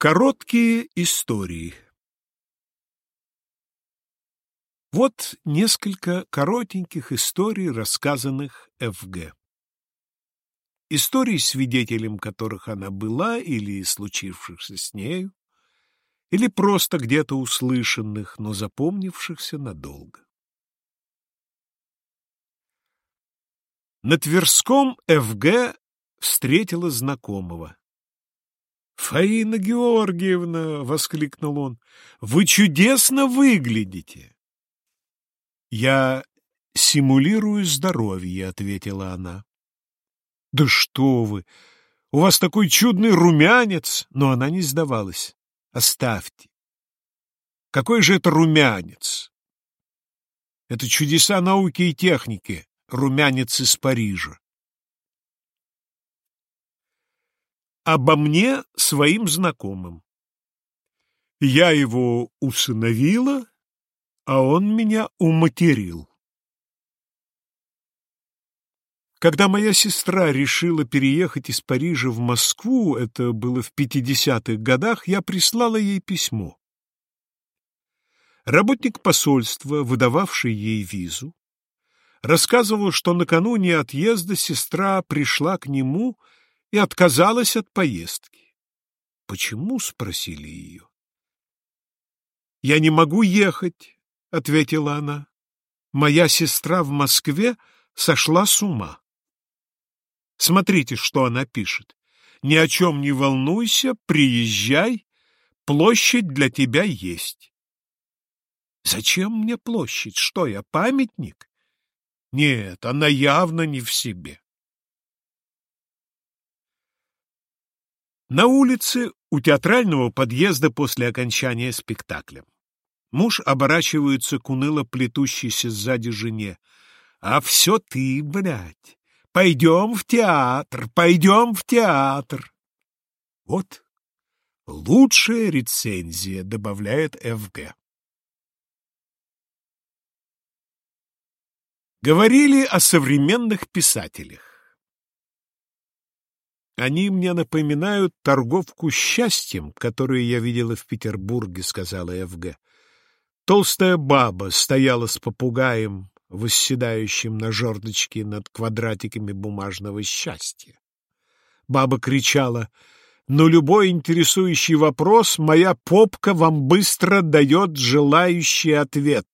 Короткие истории Вот несколько коротеньких историй, рассказанных Ф.Г. Историй, свидетелем которых она была или случившихся с нею, или просто где-то услышанных, но запомнившихся надолго. На Тверском Ф.Г. встретила знакомого. «Фаина Георгиевна!» — воскликнул он. «Вы чудесно выглядите!» «Я симулирую здоровье», — ответила она. «Да что вы! У вас такой чудный румянец!» Но она не сдавалась. «Оставьте! Какой же это румянец? Это чудеса науки и техники, румянец из Парижа. Обо мне своим знакомым. Я его усыновила, а он меня уматерил. Когда моя сестра решила переехать из Парижа в Москву, это было в 50-х годах, я прислала ей письмо. Работник посольства, выдававший ей визу, рассказывал, что накануне отъезда сестра пришла к нему и отказалась от поездки. «Почему?» — спросили ее. «Я не могу ехать», — ответила она. «Моя сестра в Москве сошла с ума». Смотрите, что она пишет. «Ни о чем не волнуйся, приезжай, площадь для тебя есть». Зачем мне площадь? Что я, памятник? Нет, она явно не в себе. На улице у театрального подъезда после окончания спектакля. Муж оборачивается к уныло плетущейся сзади жене. «А все ты, блядь! Пойдем в театр, пойдем в театр!» Вот лучшая рецензия, добавляет Ф.Г. Говорили о современных писателях. Они мне напоминают торговку счастьем, которую я видела в Петербурге, сказала Эвга. Толстая баба стояла с попугаем, восседающим на жердочке над квадратиками бумажного счастья. Баба кричала, «Но любой интересующий вопрос моя попка вам быстро дает желающий ответ».